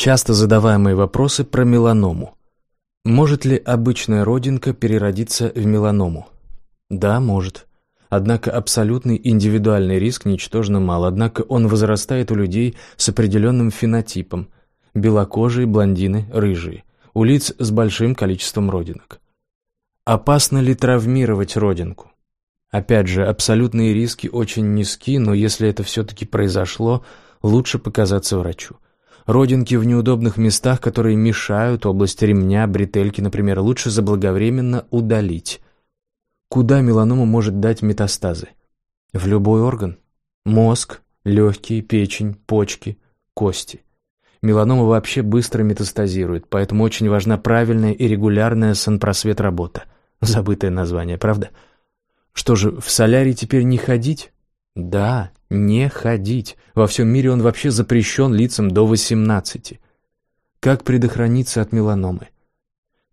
Часто задаваемые вопросы про меланому. Может ли обычная родинка переродиться в меланому? Да, может. Однако абсолютный индивидуальный риск ничтожно мал, однако он возрастает у людей с определенным фенотипом – белокожие, блондины, рыжие, у лиц с большим количеством родинок. Опасно ли травмировать родинку? Опять же, абсолютные риски очень низки, но если это все-таки произошло, лучше показаться врачу. Родинки в неудобных местах, которые мешают, область ремня, бретельки, например, лучше заблаговременно удалить. Куда меланома может дать метастазы? В любой орган. Мозг, легкие, печень, почки, кости. Меланома вообще быстро метастазирует, поэтому очень важна правильная и регулярная санпросвет работа. Забытое название, правда? Что же, в солярий теперь не ходить? Да, не ходить. Во всем мире он вообще запрещен лицам до 18. Как предохраниться от меланомы?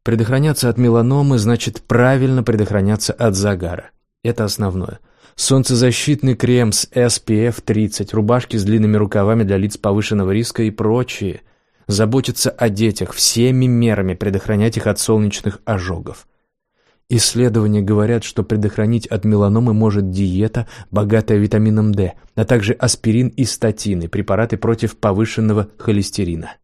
Предохраняться от меланомы значит правильно предохраняться от загара. Это основное. Солнцезащитный крем с SPF 30, рубашки с длинными рукавами для лиц повышенного риска и прочее. Заботиться о детях, всеми мерами предохранять их от солнечных ожогов. Исследования говорят, что предохранить от меланомы может диета, богатая витамином D, а также аспирин и статины, препараты против повышенного холестерина.